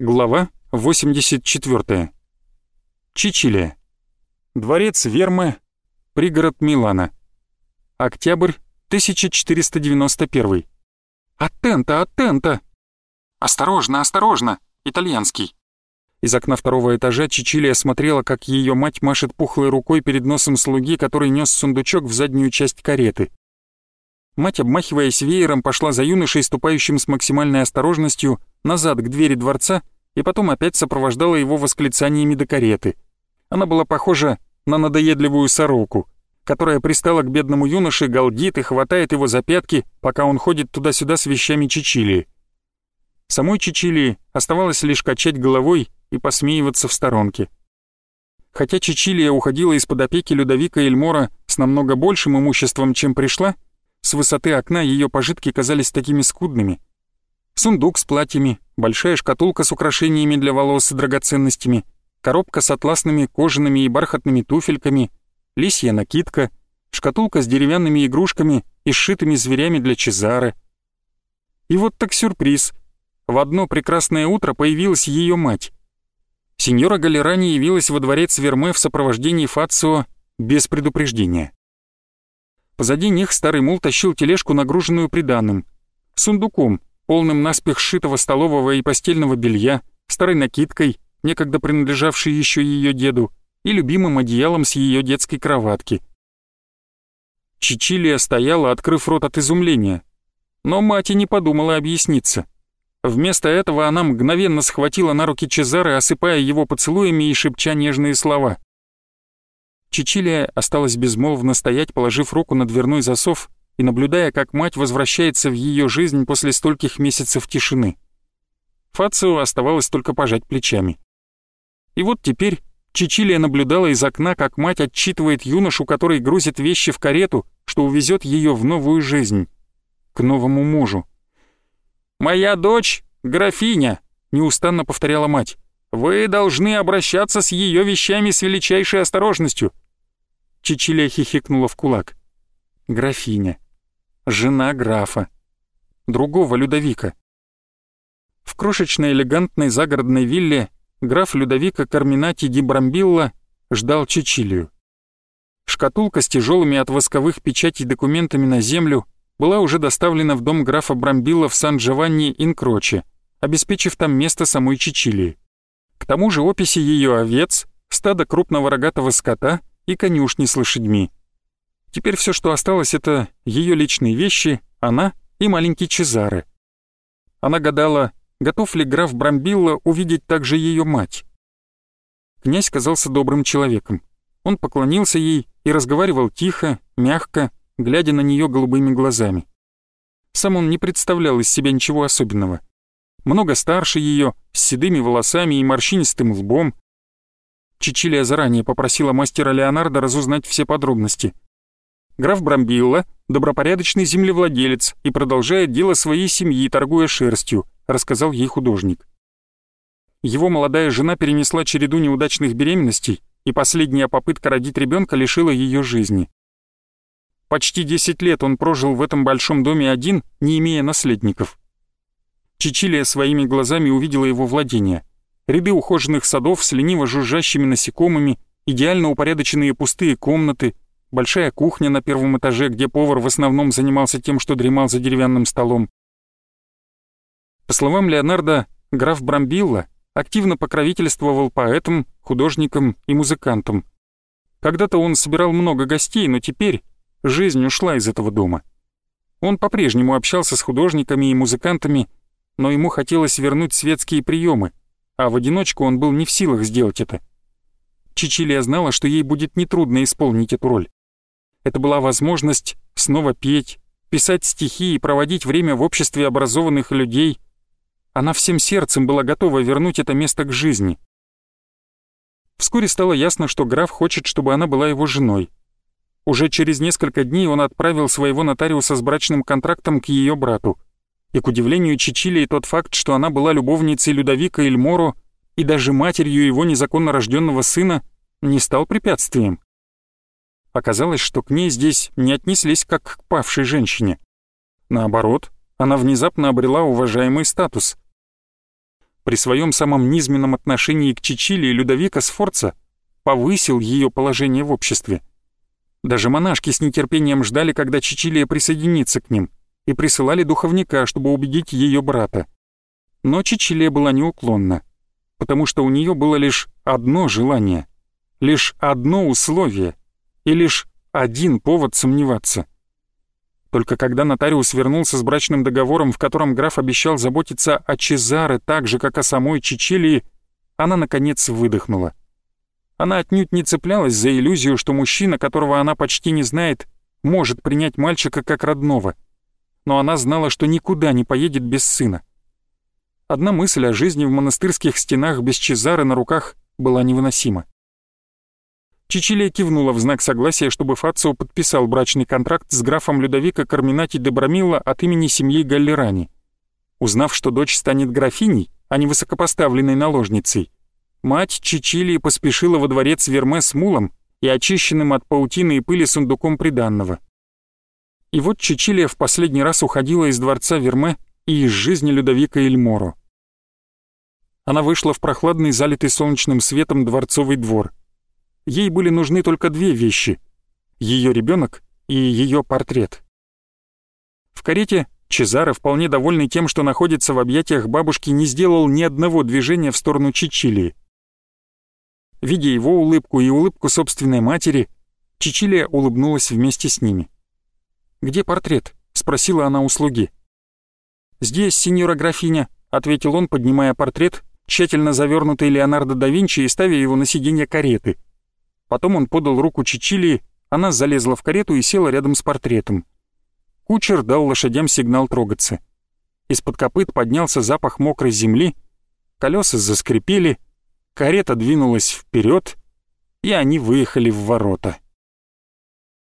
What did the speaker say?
Глава 84. Чичилия. Дворец Вермы, пригород Милана. Октябрь 1491. «Аттента, аттента!» «Осторожно, осторожно!» Итальянский. Из окна второго этажа Чичилия смотрела, как ее мать машет пухлой рукой перед носом слуги, который нес сундучок в заднюю часть кареты. Мать, обмахиваясь веером, пошла за юношей, ступающим с максимальной осторожностью, назад к двери дворца и потом опять сопровождала его восклицаниями до кареты. Она была похожа на надоедливую сороку, которая пристала к бедному юноше, галдит и хватает его за пятки, пока он ходит туда-сюда с вещами Чичилии. Самой Чичилии оставалось лишь качать головой и посмеиваться в сторонке. Хотя Чичилия уходила из-под опеки Людовика Эльмора с намного большим имуществом, чем пришла, с высоты окна ее пожитки казались такими скудными. Сундук с платьями, большая шкатулка с украшениями для волос и драгоценностями, коробка с атласными, кожаными и бархатными туфельками, лисья накидка, шкатулка с деревянными игрушками и сшитыми зверями для Чезары. И вот так сюрприз. В одно прекрасное утро появилась ее мать. Сеньора Галерани явилась во дворец Верме в сопровождении Фацио без предупреждения. Позади них старый мул тащил тележку, нагруженную приданным. Сундуком, полным наспех сшитого столового и постельного белья, старой накидкой, некогда принадлежавшей еще ее деду, и любимым одеялом с ее детской кроватки. Чичилия стояла, открыв рот от изумления. Но мать и не подумала объясниться. Вместо этого она мгновенно схватила на руки Чезары, осыпая его поцелуями и шепча нежные слова. Чичилия осталась безмолвно стоять, положив руку на дверной засов и наблюдая, как мать возвращается в ее жизнь после стольких месяцев тишины. Фацио оставалось только пожать плечами. И вот теперь Чичилия наблюдала из окна, как мать отчитывает юношу, который грузит вещи в карету, что увезет ее в новую жизнь, к новому мужу. «Моя дочь — графиня», — неустанно повторяла мать. Вы должны обращаться с ее вещами с величайшей осторожностью. Чичилия хихикнула в кулак. Графиня. Жена графа. Другого Людовика. В крошечной элегантной загородной вилле граф Людовика Карминати ди Брамбилла ждал Чичилию. Шкатулка с тяжелыми от восковых печатей документами на землю была уже доставлена в дом графа Брамбилла в Сан-Джованни-Инкроче, обеспечив там место самой Чичилии. К тому же описи ее овец, стада крупного рогатого скота и конюшни с лошадьми. Теперь все, что осталось, это ее личные вещи, она и маленький Чезаре. Она гадала, готов ли граф Брамбилла увидеть также ее мать. Князь казался добрым человеком. Он поклонился ей и разговаривал тихо, мягко, глядя на нее голубыми глазами. Сам он не представлял из себя ничего особенного много старше ее, с седыми волосами и морщинистым лбом. Чичилия заранее попросила мастера Леонардо разузнать все подробности. Граф Брамбилла — добропорядочный землевладелец и продолжает дело своей семьи, торгуя шерстью, рассказал ей художник. Его молодая жена перенесла череду неудачных беременностей, и последняя попытка родить ребенка лишила ее жизни. Почти 10 лет он прожил в этом большом доме один, не имея наследников. Чичилия своими глазами увидела его владение. Ряды ухоженных садов с лениво жужжащими насекомыми, идеально упорядоченные пустые комнаты, большая кухня на первом этаже, где повар в основном занимался тем, что дремал за деревянным столом. По словам Леонардо, граф Брамбилла активно покровительствовал поэтам, художникам и музыкантам. Когда-то он собирал много гостей, но теперь жизнь ушла из этого дома. Он по-прежнему общался с художниками и музыкантами, но ему хотелось вернуть светские приемы, а в одиночку он был не в силах сделать это. Чичилия знала, что ей будет нетрудно исполнить эту роль. Это была возможность снова петь, писать стихи и проводить время в обществе образованных людей. Она всем сердцем была готова вернуть это место к жизни. Вскоре стало ясно, что граф хочет, чтобы она была его женой. Уже через несколько дней он отправил своего нотариуса с брачным контрактом к ее брату и, к удивлению Чичилии, тот факт, что она была любовницей Людовика Эльморо и даже матерью его незаконно рожденного сына, не стал препятствием. Оказалось, что к ней здесь не отнеслись как к павшей женщине. Наоборот, она внезапно обрела уважаемый статус. при своем самом низменном отношении к Чичилии Людовика Сфорца повысил ее положение в обществе. Даже монашки с нетерпением ждали, когда Чичилия присоединится к ним, и присылали духовника, чтобы убедить ее брата. Но Чичилия была неуклонна, потому что у нее было лишь одно желание, лишь одно условие и лишь один повод сомневаться. Только когда нотариус вернулся с брачным договором, в котором граф обещал заботиться о Чезаре так же, как о самой Чичилии, она, наконец, выдохнула. Она отнюдь не цеплялась за иллюзию, что мужчина, которого она почти не знает, может принять мальчика как родного. Но она знала, что никуда не поедет без сына. Одна мысль о жизни в монастырских стенах без Чезары на руках была невыносима. Чичилия кивнула в знак согласия, чтобы Фацио подписал брачный контракт с графом Людовика Карминати де Брамилла от имени семьи Галлерани. Узнав, что дочь станет графиней, а не высокопоставленной наложницей, Мать Чичилии поспешила во дворец Верме с мулом и очищенным от паутины и пыли сундуком приданного. И вот Чичилия в последний раз уходила из дворца Верме и из жизни Людовика Эльморо. Она вышла в прохладный, залитый солнечным светом дворцовый двор. Ей были нужны только две вещи — ее ребенок и ее портрет. В карете Чезаро, вполне довольный тем, что находится в объятиях бабушки, не сделал ни одного движения в сторону Чичилии. Видя его улыбку и улыбку собственной матери, Чичилия улыбнулась вместе с ними. «Где портрет?» — спросила она у слуги. «Здесь, сеньора графиня», — ответил он, поднимая портрет, тщательно завернутый Леонардо да Винчи и ставя его на сиденье кареты. Потом он подал руку Чичилии, она залезла в карету и села рядом с портретом. Кучер дал лошадям сигнал трогаться. Из-под копыт поднялся запах мокрой земли, колеса заскрипели — Карета двинулась вперед, и они выехали в ворота.